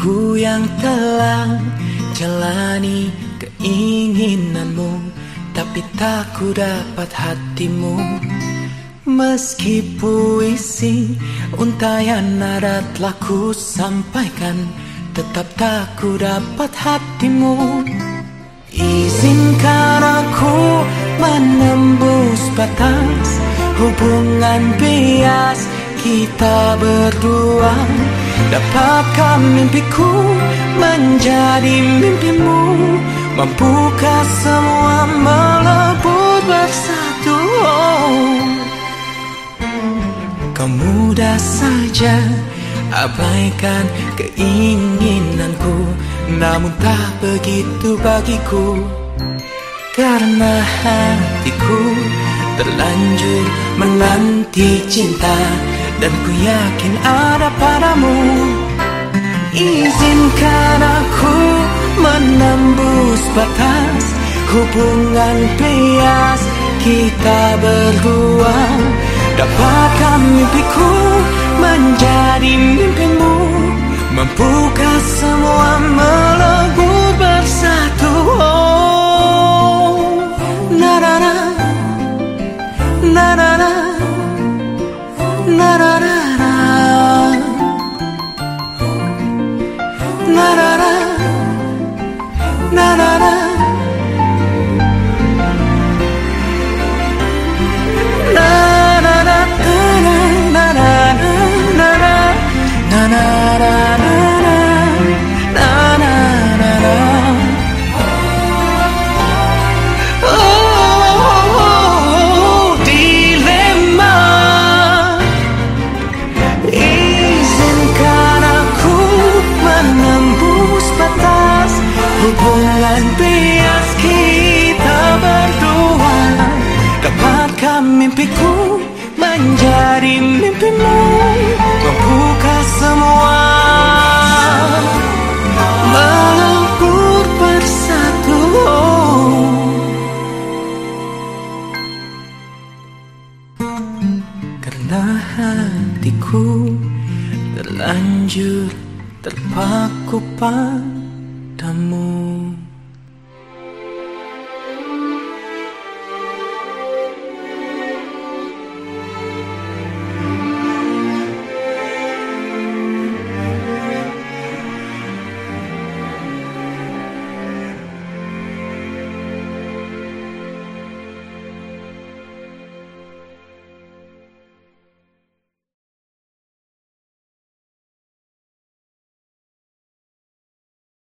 Aku yang telah jalani keinginanmu Tapi tak ku dapat hatimu. Meski puisi untayan nada telah ku sampaikan Tetap tak ku dapat hatimu. Izinkan aku menembus batas Hubungan bias kita berdua Dapatkah mimpiku menjadi mimpimu Mampukah semua melebur bersatu oh. Kau mudah saja abaikan keinginanku Namun tak begitu bagiku Karena hatiku terlanjur menanti cinta dan ku yakin ada padamu. Izinkan aku menembus batas Hubungan bias kita berdua. Dapatkah mimpiku menjadi mimpimu. Mampukah semua melebur bersatu. Oh, na na na. Na na Mampukah semua. Melebur bersatu. Karena hatiku terlanjur terpaku padamu